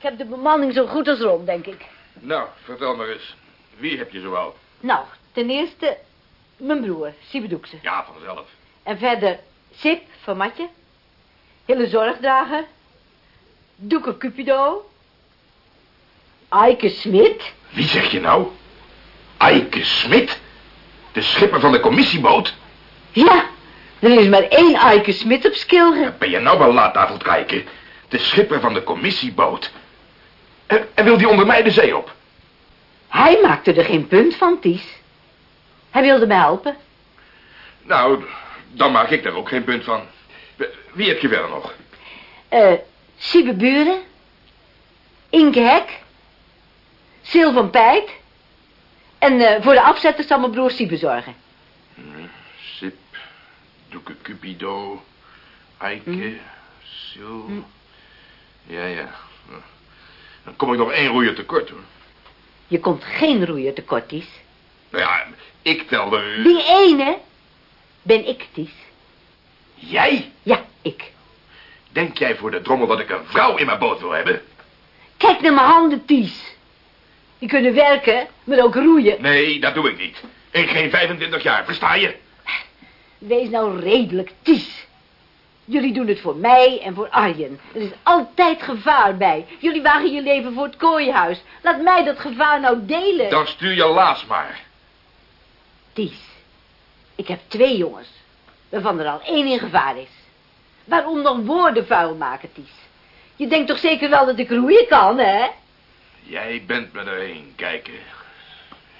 Ik heb de bemanning zo goed als rond, denk ik. Nou, vertel maar eens. Wie heb je zoal? Nou, ten eerste mijn broer, Sibedoekse. Ja, vanzelf. En verder Sip van Matje. Hele zorgdrager. Doeke Cupido. Eike Smit. Wie zeg je nou? Eike Smit? De schipper van de commissieboot? Ja, er is maar één Eike Smit op Skilgen. Ben je nou wel laat aan het kijken? De schipper van de commissieboot. En, en wil die onder mij de zee op? Hij maakte er geen punt van, Ties. Hij wilde me helpen. Nou, dan maak ik daar ook geen punt van. Wie heb je verder nog? Eh, Siebe Buren. Inke Hek. Sil van Pijt. En eh, voor de afzetters zal mijn broer Siebe zorgen. Sip, Doeke Cupido, Eike, Sil. Ja, ja. Dan kom ik nog één roeier tekort, hoor. Je komt geen roeier tekort, Ties. Nou ja, ik tel er... Die ene ben ik, Ties. Jij? Ja, ik. Denk jij voor de drommel dat ik een vrouw in mijn boot wil hebben? Kijk naar mijn handen, Ties. Die kunnen werken, maar ook roeien. Nee, dat doe ik niet. In geen 25 jaar, versta je? Wees nou redelijk, Ties. Jullie doen het voor mij en voor Arjen. Er is altijd gevaar bij. Jullie wagen je leven voor het kooihuis. Laat mij dat gevaar nou delen. Dan stuur je Laas maar. Ties, ik heb twee jongens, waarvan er al één in gevaar is. Waarom nog woorden vuil maken, Ties? Je denkt toch zeker wel dat ik roeien kan, hè? Jij bent me er een, kijken.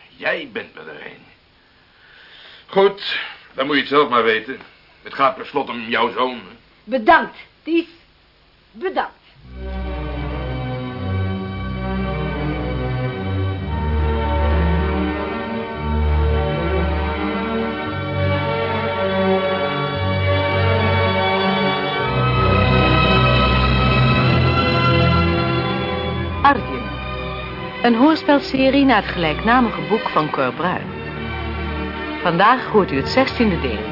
Jij bent me er een. Goed, dan moet je het zelf maar weten. Het gaat per slot om jouw zoon. Bedankt, Ties. Bedankt. Arjen. Een hoorspelserie naar het gelijknamige boek van Cor Bruin. Vandaag hoort u het zestiende deel.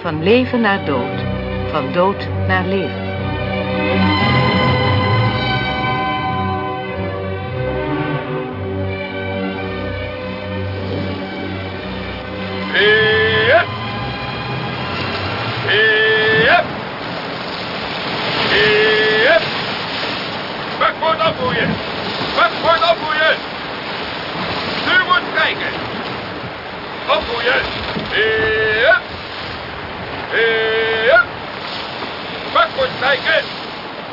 Van leven naar dood. Van dood naar leven. Heep! Heep! Heep! Bakboord afboeien! Bakboord afboeien! Stuurboord kijken! Afboeien! Heep! Heep! Bakboord kijken!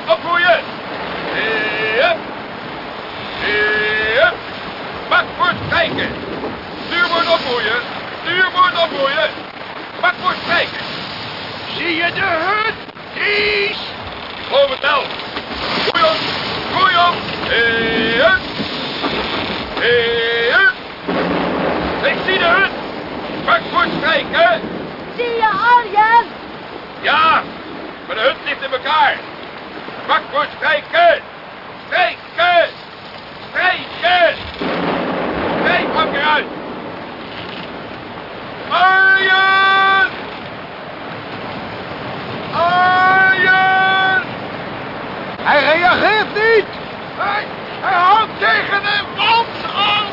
Afboeien! Heep! Heep! Bakboord kijken! Stuurboord opboeien! Stuurboord opboeien! Bakboord kijken! Zie je de hut? Kies! Geloof het wel. Goeie op! Goeie op! Ik zie de hut! Bakboord kijken! Zie je Arjen? Ja, de hut ligt in elkaar. Bakboord strijken! Strijken! Strijken! Strijk kwam eruit! Arjen! Arjen! Hij reageert niet! Hij, hij houdt tegen de wand aan!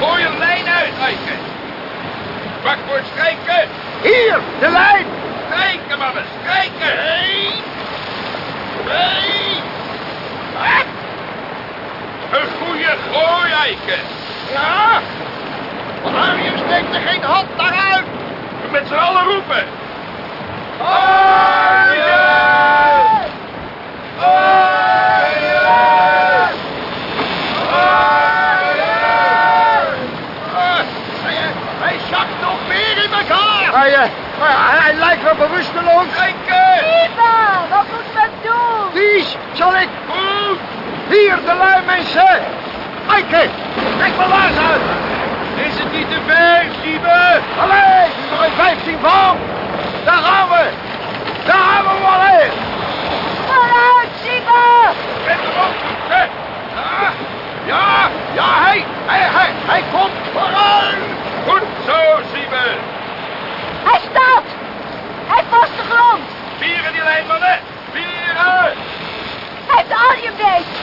Gooi een lijn uit, Eike! Bakboord strijken! Hier, de lijn! Strijken, mannen, strijken! Nee! Nee! Wat? Een goede gooi, Eike! Ja! Arjen steekt er geen hand naar uit! Met z'n allen roepen! Arjen! Arjen! Hij, hij zakt nog meer in elkaar! Hij, wel bewusteloos. Kijken! Eva, wat moeten we doen? Ties, zal ik... Goed! Hier, de lui mensen! Eike, trek mijn laars uit! Is het niet te ver, Siebe? Allee, nog een 15 van! Daar gaan we! Daar gaan we wel heen! Vooruit, Siebe! Met erop, hè? Ja, ja, ja, hij, hij, hij, hij komt vooruit! Goed zo, Siebe! Hij staat! Hij vast de grond! Vieren die lijn, mannen! Vieren! Hij heeft Arjen beet!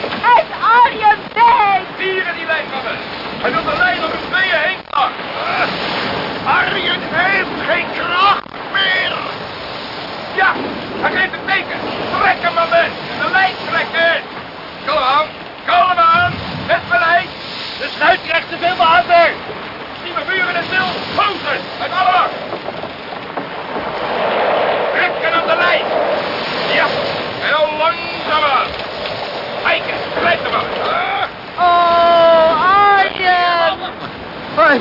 Hij,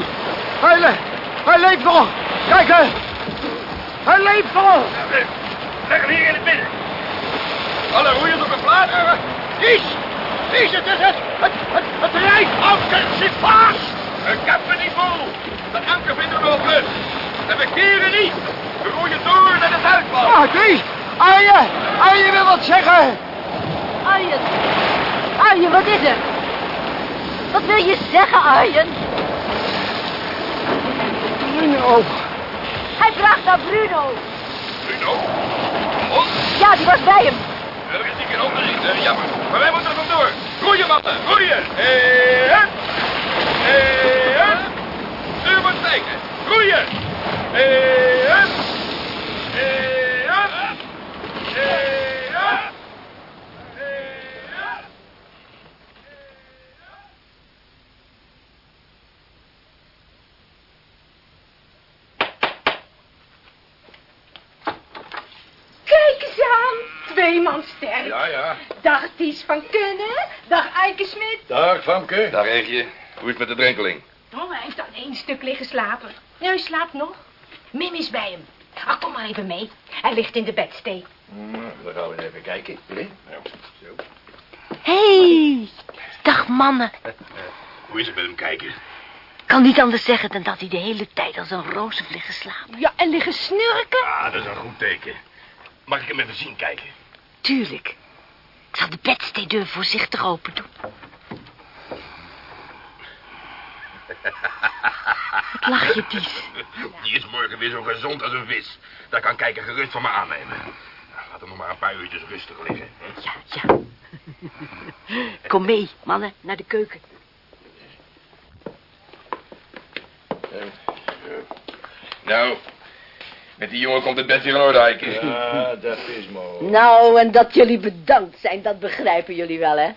hij, le- hij leeft nog. Kijk, hè. Hij leeft nog. Leg hem hier in het midden. Alle roeiers op de plaats. Kies. Kies, het is het. Het, het, het rijanker zit vast. Heb me niet vol. Dat anker vinden we nog rust. En we keren niet. We roeien door naar de zuidwal. Ah, die. Arjen. Arjen wil wat zeggen. Arjen. Arjen, wat is er? Wat wil je zeggen, Arjen? Bruno. Hij vraagt naar Bruno. Bruno? Ons? Ja, die was bij hem. Ander in, eh, jammer. Maar wij moeten er vandoor. Roeien, mannen, roeien. En... En... Stuur moet. Roeien. En... En... En... En... Kijk eens aan. Twee man sterk. Ja, ja. Dag Ties van Kunnen. Dag Eike Smit. Dag, Famke. Dag, Eegje. Hoe is het met de drenkeling? Oh, hij heeft aan één stuk liggen slapen. Ja, hij slaapt nog. Mim is bij hem. Ach, kom maar even mee. Hij ligt in de bedstee. dan gaan we eens even kijken. Ja, zo. Hey, dag mannen. Hoe is het met hem kijken? Kan niet anders zeggen dan dat hij de hele tijd als een roos ligt geslapen. Ja, en liggen snurken. Ah, dat is een goed teken. Mag ik hem even zien kijken? Tuurlijk. Ik zal de bedsteedeur voorzichtig open doen. Wat lach je, Ties? Die is morgen weer zo gezond als een vis. Daar kan kijken gerust van me aannemen. Laat hem nog maar een paar uurtjes rustig liggen. hè? Ja, ja. Kom mee, mannen, naar de keuken. Nou, met die jongen komt het bed weer in orde, Eike. Ja, dat is mooi. Nou, en dat jullie bedankt zijn, dat begrijpen jullie wel, hè?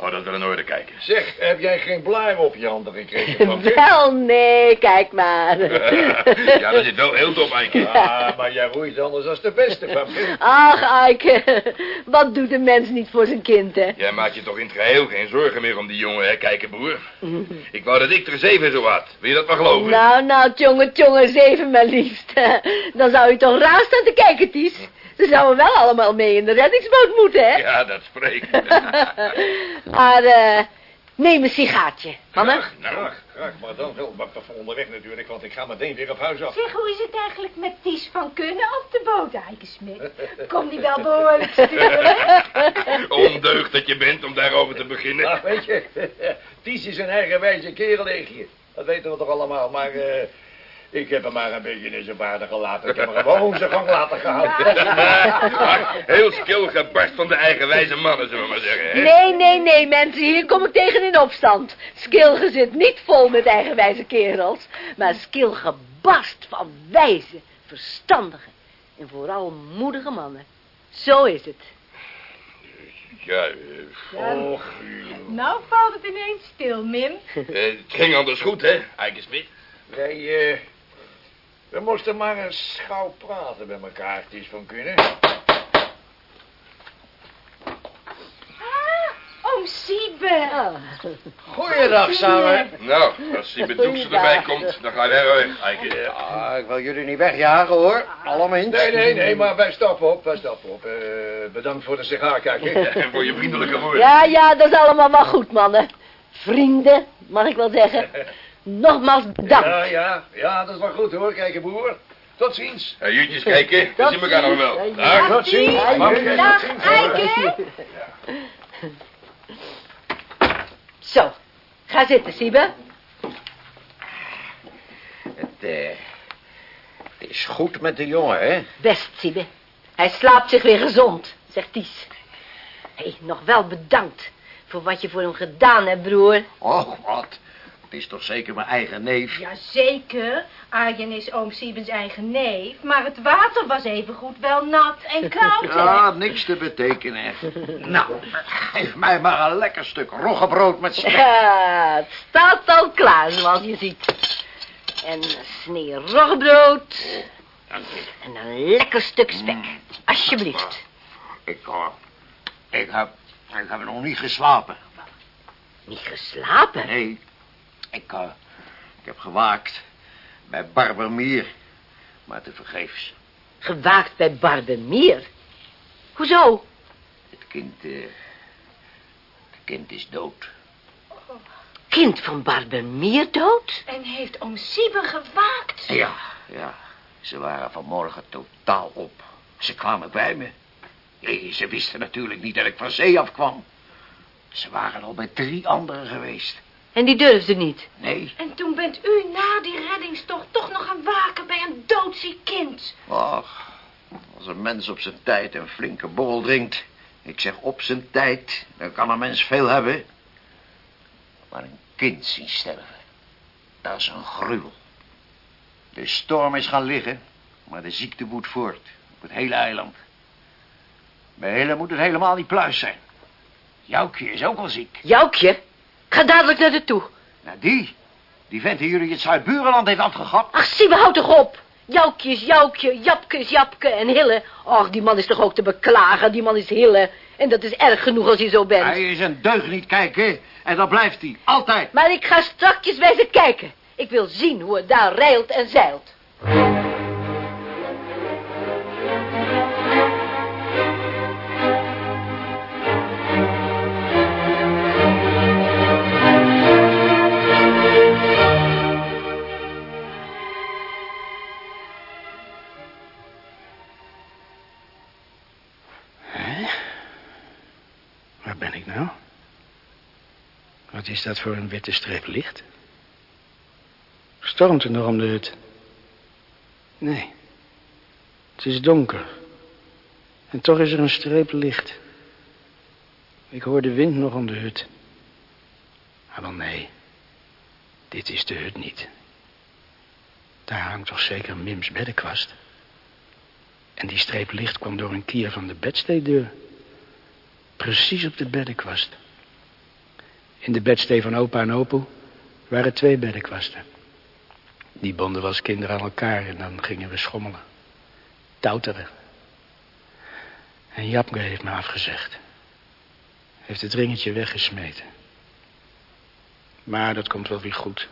Oh, dat wil in orde kijken. Zeg, heb jij geen blaar op je handen gekregen? Famke? Wel, nee, kijk maar. ja, dat zit wel heel top, Eike. Ah, maar jij roeit anders als de beste, Famke. Ach, Eike, wat doet een mens niet voor zijn kind, hè? Jij maakt je toch in het geheel geen zorgen meer om die jongen, hè, kijkenboer? Ik wou dat ik er zeven zo had. Wil je dat maar geloven? Nou, nou, tjonge, tjonge, zeven maar liefst. Dan zou je toch raar staan te kijken, Ties. Ze zouden wel allemaal mee in de reddingsboot moeten, hè? Ja, dat spreekt. Maar, eh, neem een sigaartje, mannen. Graag, nou, Graag, graag, maar dan wel maar voor onderweg natuurlijk, want ik ga meteen weer op huis af. Zeg, hoe is het eigenlijk met Ties van Kunnen op de boot, Eike Smit? Kom die wel behoorlijk sturen? ondeugd dat je bent om daarover te beginnen. Nou, weet je, Ties is een eigenwijze kerel, Eegje. Dat weten we toch allemaal, maar eh, ik heb hem maar een beetje in zijn waarde gelaten. Ik heb hem gewoon zijn gang laten gehouden. Maar heel skil gebarst van de eigenwijze mannen, zullen we maar zeggen. Hè? Nee, nee, nee, mensen, hier kom ik tegen in opstand. Skilge zit niet vol met eigenwijze kerels, maar Skilge barst van wijze, verstandige en vooral moedige mannen. Zo is het. Ja, eh, Nou valt het ineens stil, Mim. eh, het ging anders goed, hè, Eike Smit? wij, eh, we moesten maar eens gauw praten met elkaar, Ties van Kunnen. Ah, oom Siebe. Ah, Goeiedag samen. Nou, als die bedoekse erbij komt, dan ga je weg. Ah, ik wil jullie niet wegjagen hoor. Allemaal eens. Nee, nee, nee, maar wij stappen op, wij stappen op. Eh, bedankt voor de sigaar, kijk. En voor je vriendelijke woorden. ja, ja, dat is allemaal wel goed, mannen. Vrienden, mag ik wel zeggen. Nogmaals bedankt. Ja, ja, ja, dat is wel goed hoor, kijk boer. Tot ziens. Hey, jutjes kijken, we zien elkaar nog wel. Dag. Tot ziens. Ja, Famke, Dag, hoor. Eike. Zo, ga zitten, Siebe. Het, eh, het is goed met de jongen, hè? Best, Siebe. Hij slaapt zich weer gezond, zegt Ties. Hé, hey, nog wel bedankt voor wat je voor hem gedaan hebt, broer. Och, wat. Het is toch zeker mijn eigen neef? Jazeker, Arjen is oom Siebens eigen neef, maar het water was evengoed wel nat en koud, hè? Ja, niks te betekenen. Nou, geef mij maar een lekker stuk roggebrood met spek. Ja, het staat al klaar, zoals je ziet. En een snee roggebrood. Dank je. En een lekker stuk spek. Alsjeblieft. Ik, ik, heb, ik heb nog niet geslapen. Niet geslapen? Nee, ik, eh, Ik heb gewaakt bij Barbermeer, maar te vergeefs. Gewaakt bij Barbenmeer. Hoezo? Het kind, eh, het kind is dood. Kind van Barbenmeer dood? En heeft oom Siebe gewaakt? Ja, ja. Ze waren vanmorgen totaal op. Ze kwamen bij me. Nee, ze wisten natuurlijk niet dat ik van zee afkwam. Ze waren al bij drie anderen geweest. En die durfde niet. Nee, En toen bent u na die reddingstocht toch nog gaan waken bij een doodziek kind. ach, als een mens op zijn tijd een flinke borrel drinkt... ik zeg op zijn tijd, dan kan een mens veel hebben. Maar een kind zien sterven, dat is een gruwel. De storm is gaan liggen, maar de ziekte woedt voort. Op het hele eiland. Bij Hille moet het helemaal niet pluis zijn. Joukje is ook al ziek. Joukje? Ga dadelijk naar de toe. Nou, die, die vent die jullie het Zuid-Burenland heeft afgegapt. Ach, Siebe, houd toch op. Joukje is Joukje, Japke is Japke en Hille. Och, die man is toch ook te beklagen. Die man is Hille. En dat is erg genoeg als je zo bent. Hij is een deugd niet kijken en dat blijft hij, altijd. Maar ik ga strakjes bij ze kijken. Ik wil zien hoe het daar rijlt en zeilt. Wat is dat voor een witte streep licht? Stormt het nog om de hut? Nee. Het is donker. En toch is er een streep licht. Ik hoor de wind nog om de hut. Maar wel nee. Dit is de hut niet. Daar hangt toch zeker Mims beddenkwast. En die streep licht kwam door een kier van de bedsteeddeur. Precies op de beddenkwast. In de bedstee van opa en opoe waren twee beddenkwasten. Die bonden we als kinderen aan elkaar en dan gingen we schommelen. Touteren. En Japke heeft me afgezegd. Heeft het ringetje weggesmeten. Maar dat komt wel weer goed.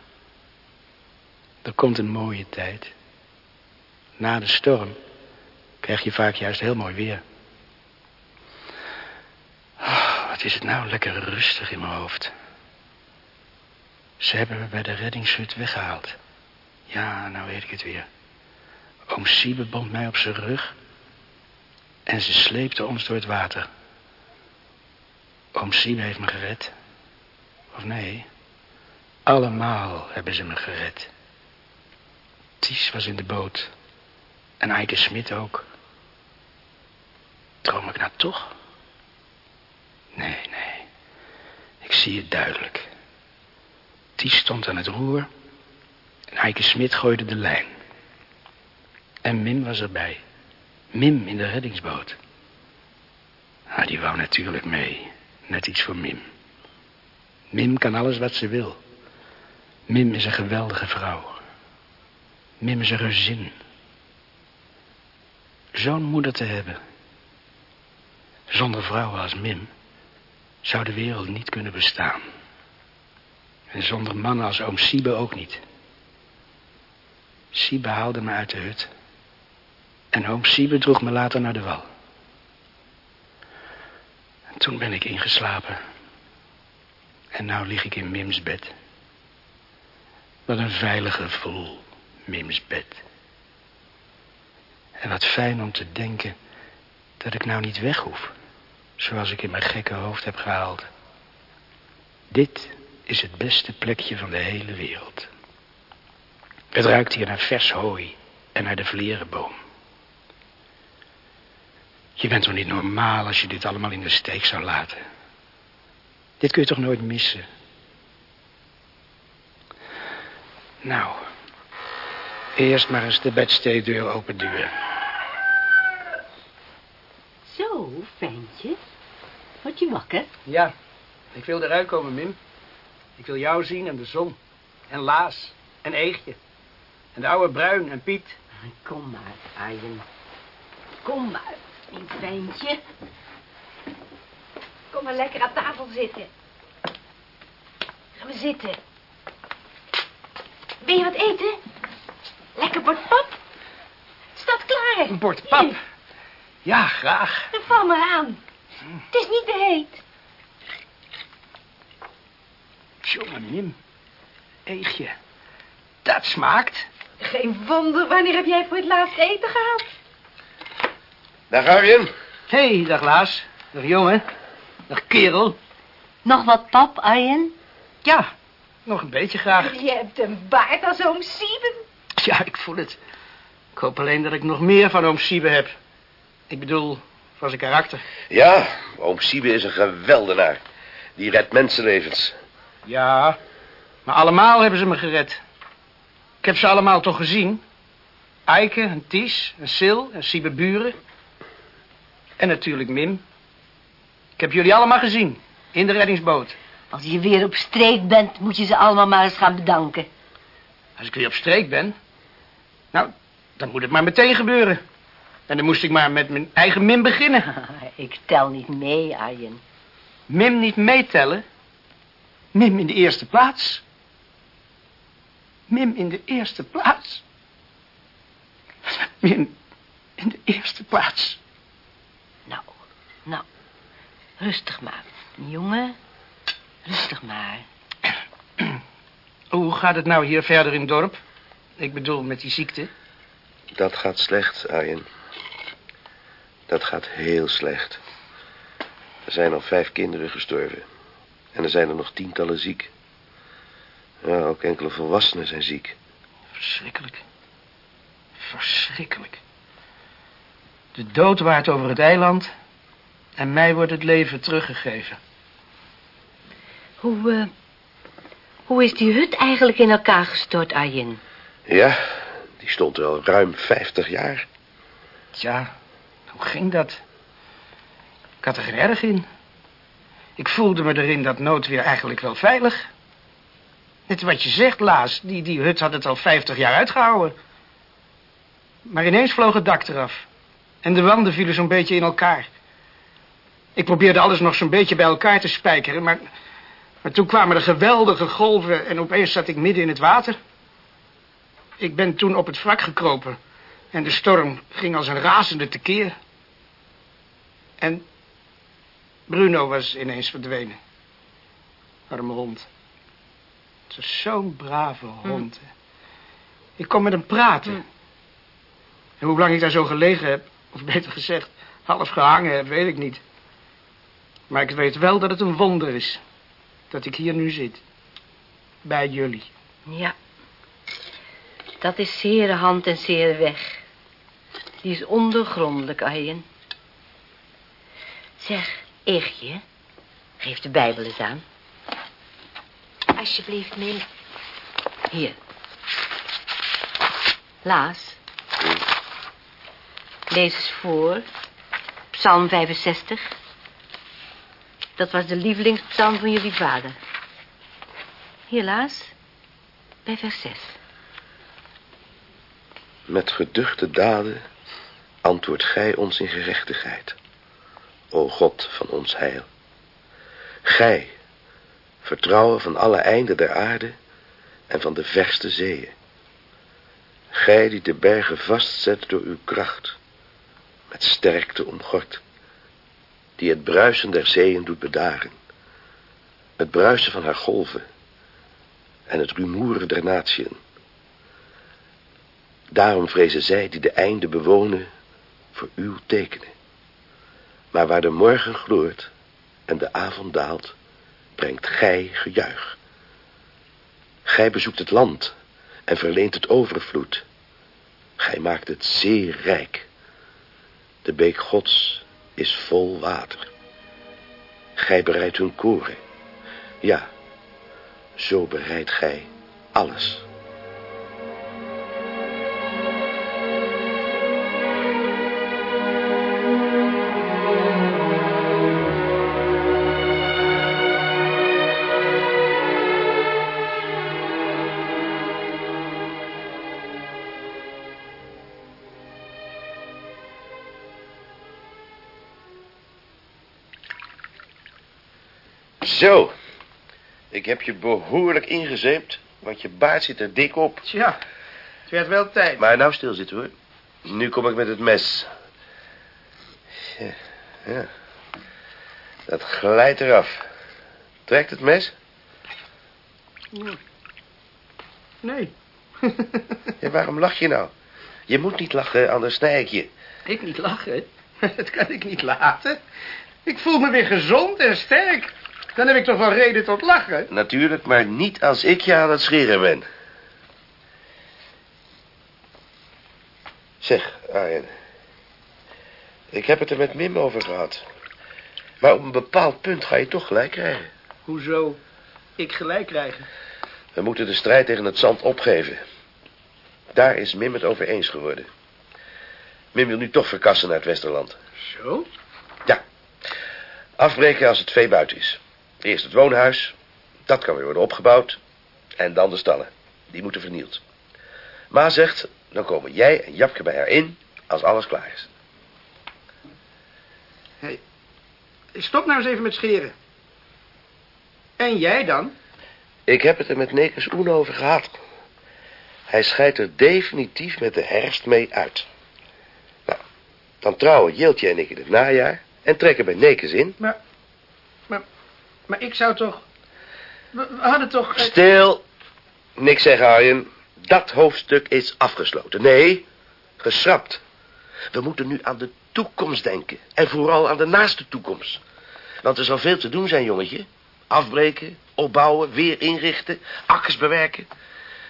Er komt een mooie tijd. Na de storm krijg je vaak juist heel mooi weer. Ah, wat is het nou lekker rustig in mijn hoofd. Ze hebben me bij de reddingshut weggehaald. Ja, nou weet ik het weer. Oom Siebe bond mij op zijn rug. En ze sleepte ons door het water. Oom Siebe heeft me gered. Of nee, allemaal hebben ze me gered. Ties was in de boot. En Eike Smit ook. Droom ik nou toch? Nee, nee. Ik zie het duidelijk. Ties stond aan het roer. En Eike Smit gooide de lijn. En Mim was erbij. Mim in de reddingsboot. Ah, die wou natuurlijk mee. Net iets voor Mim. Mim kan alles wat ze wil. Mim is een geweldige vrouw. Mim is een gezin. Zo'n moeder te hebben. Zonder vrouwen als Mim zou de wereld niet kunnen bestaan. En zonder mannen als oom Siebe ook niet. Siebe haalde me uit de hut. En oom Siebe droeg me later naar de wal. En toen ben ik ingeslapen. En nou lig ik in Mims bed. Wat een veilig gevoel, Mims bed. En wat fijn om te denken dat ik nou niet weg hoef. Zoals ik in mijn gekke hoofd heb gehaald. Dit is het beste plekje van de hele wereld. Het ruikt hier naar vers hooi en naar de vlerenboom. Je bent toch niet normaal als je dit allemaal in de steek zou laten. Dit kun je toch nooit missen. Nou, eerst maar eens de bedsteedeur openduwen. Zo, ventje. Word je wakker? Ja, ik wil eruit komen, Mim. Ik wil jou zien en de zon. En Laas. En Eegje. En de oude Bruin en Piet. Kom maar, Arjen. Kom maar, mijn ventje. Kom maar lekker aan tafel zitten. Gaan we zitten. Wil je wat eten? Lekker bord pap? Staat klaar. Een bord pap. Hier, Ja, graag. dan val maar aan. Het is niet te heet. Jongen, Mim. Eegje. Dat smaakt. Geen wonder, wanneer heb jij voor het laatst eten gehad? Dag Arjen. Hé, hey, dag Laas. Dag jongen. Dag kerel. Nog wat pap, Arjen? Ja, nog een beetje graag. Je hebt een baard als oom Sieben. Ja, ik voel het. Ik hoop alleen dat ik nog meer van oom Siebe heb. Ik bedoel, van zijn karakter. Ja, oom Siebe is een geweldenaar. Die redt mensenlevens. Ja, maar allemaal hebben ze me gered. Ik heb ze allemaal toch gezien? Eike, en Ties, en Sil, en Siebe Buren. En natuurlijk Mim. Ik heb jullie allemaal gezien. In de reddingsboot. Als je weer op streek bent, moet je ze allemaal maar eens gaan bedanken. Als ik weer op streek ben... Nou, dan moet het maar meteen gebeuren. En dan moest ik maar met mijn eigen Mim beginnen. Ik tel niet mee, Arjen. Mim niet meetellen. Mim in de eerste plaats. Mim in de eerste plaats. Mim in de eerste plaats. Nou, nou. Rustig maar. Jongen, rustig maar. Hoe gaat het nou hier verder in het dorp? Ik bedoel, met die ziekte. Dat gaat slecht, Arjen. Dat gaat heel slecht. Er zijn al vijf kinderen gestorven. En er zijn er nog tientallen ziek. Ja, ook enkele volwassenen zijn ziek. Verschrikkelijk. Verschrikkelijk. De dood waart over het eiland... en mij wordt het leven teruggegeven. Hoe, eh, hoe is die hut eigenlijk in elkaar gestort, Arjen? Ja, die stond er al ruim vijftig jaar. Tja, hoe ging dat? Ik had er geen erg in. Ik voelde me er in dat noodweer eigenlijk wel veilig. Net wat je zegt, Laas, die, die hut had het al vijftig jaar uitgehouden. Maar ineens vloog het dak eraf. En de wanden vielen zo'n beetje in elkaar. Ik probeerde alles nog zo'n beetje bij elkaar te spijkeren, maar, maar toen kwamen er geweldige golven en opeens zat ik midden in het water. Ik ben toen op het wrak gekropen en de storm ging als een razende tekeer. En Bruno was ineens verdwenen. Arme hond. Het was zo'n brave hond. hè. Ik kon met hem praten. En hoe lang ik daar zo gelegen heb, of beter gezegd, half gehangen heb, weet ik niet. Maar ik weet wel dat het een wonder is. Dat ik hier nu zit. Bij jullie. Ja. Dat is zere hand en zere weg. Die is ondergrondelijk, Arjen. Zeg, Eegje, geef de Bijbel eens aan. Alsjeblieft, Mim. Hier. Laas. Lees eens voor. Psalm 65. Dat was de lievelingspsalm van jullie vader. Hier, Laas. Bij vers 6. Met geduchte daden antwoordt gij ons in gerechtigheid. O God van ons heil. Gij, vertrouwen van alle einden der aarde en van de verste zeeën. Gij die de bergen vastzet door uw kracht, met sterkte omgord, die het bruisen der zeeën doet bedaren, het bruisen van haar golven en het rumoeren der natieën. Daarom vrezen zij die de einde bewonen voor uw tekenen. Maar waar de morgen gloort en de avond daalt, brengt gij gejuich. Gij bezoekt het land en verleent het overvloed. Gij maakt het zeer rijk. De beek gods is vol water. Gij bereidt hun koren. Ja, zo bereidt gij alles. Zo, ik heb je behoorlijk ingezeept want je baard zit er dik op. Tja, het werd wel tijd. Maar nou stilzitten hoor. Nu kom ik met het mes. Ja, ja. Dat glijdt eraf. Trekt het mes? Nee. Ja, waarom lach je nou? Je moet niet lachen, anders snij ik je. Ik niet lachen? Dat kan ik niet laten. Ik voel me weer gezond en sterk. Dan heb ik toch wel reden tot lachen. Natuurlijk, maar niet als ik je aan het scheren ben. Zeg, Arjen. Ik heb het er met Mim over gehad. Maar op een bepaald punt ga je toch gelijk krijgen. Hoezo ik gelijk krijgen? We moeten de strijd tegen het zand opgeven. Daar is Mim het over eens geworden. Mim wil nu toch verkassen naar het Westerland. Zo? Ja. Afbreken als het vee buiten is. Eerst het woonhuis. Dat kan weer worden opgebouwd. En dan de stallen. Die moeten vernield. Ma zegt, dan komen jij en Japke bij haar in als alles klaar is. Hé, stop nou eens even met scheren. En jij dan? Ik heb het er met Nekes Oen over gehad. Hij scheidt er definitief met de herfst mee uit. Nou, dan trouwen Jiltje en ik in het najaar... en trekken bij Nekes in. Maar, maar ik zou toch... We, we hadden toch... eh, Stil. Niks zeggen, Arjen. Dat hoofdstuk is afgesloten. Nee, geschrapt. We moeten nu aan de toekomst denken. En vooral aan de naaste toekomst. Want er zal veel te doen zijn, jongetje. Afbreken, opbouwen, weer inrichten, akkers bewerken.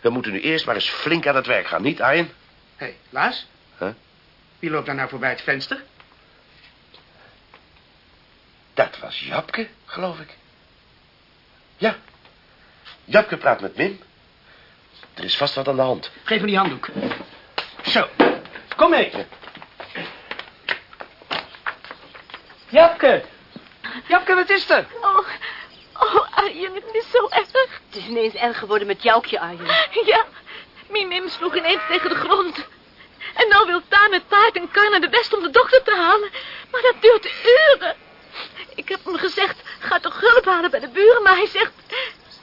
We moeten nu eerst maar eens flink aan het werk gaan, niet, Arjen? Hé, hey, Laas? Huh? Wie loopt daar nou voorbij het venster? Dat was Japke, geloof ik. Ja. Japke praat met Mim. Er is vast wat aan de hand. Geef me die handdoek. Zo, kom mee. Japke. Japke, wat is er? Oh, oh, Arjen, het is zo erg. Het is ineens erg geworden met joukje, Arjen. Ja, mijn Mim sloeg ineens tegen de grond. En nou wil Taan met paard en kar naar de west om de dokter te halen. Maar dat duurt uren. Ik heb hem gezegd, ga toch hulp halen bij de buren, maar hij zegt...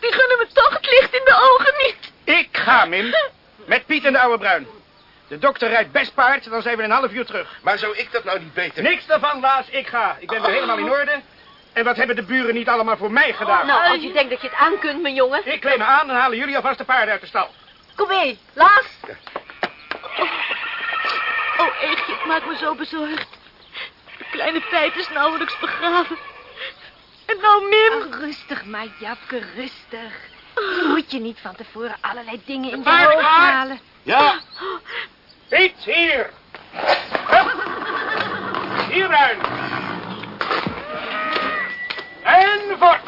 Die gunnen me toch het licht in de ogen niet. Ik ga, Mim. Met Piet en de oude bruin. De dokter rijdt best paard, dan zijn we in een half uur terug. Maar zou ik dat nou niet beter? Niks daarvan, Laas. Ik ga. Ik ben weer helemaal in orde. En wat hebben de buren niet allemaal voor mij gedaan? Nou, als je denkt dat je het aan kunt, mijn jongen. Ik kleed me aan en halen jullie alvast de paarden uit de stal. Kom mee, Laas. Oh, Eegje, ik maak me zo bezorgd. De kleine pijp is nauwelijks begraven. En nou Mim. Oh, rustig maar, Japke, rustig. Je moet je niet van tevoren allerlei dingen in je Paarden hoofd halen. Ja. Piet, hier. Hup. Hier, Bruin. En voort.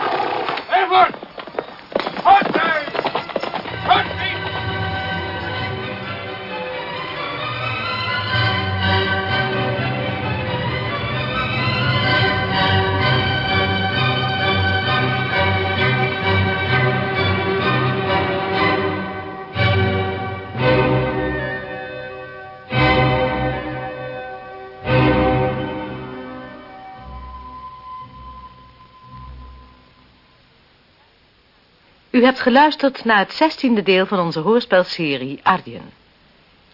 En. Voort, U hebt geluisterd naar het zestiende deel van onze hoorspelserie Arjen.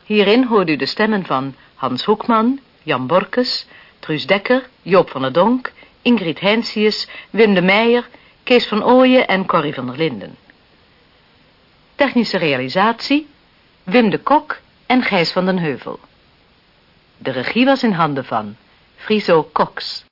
Hierin hoorde u de stemmen van Hans Hoekman, Jan Borkes, Truus Dekker, Joop van der Donk, Ingrid Heinsius, Wim de Meijer, Kees van Ooyen en Corrie van der Linden. Technische realisatie, Wim de Kok en Gijs van den Heuvel. De regie was in handen van Friso Cox.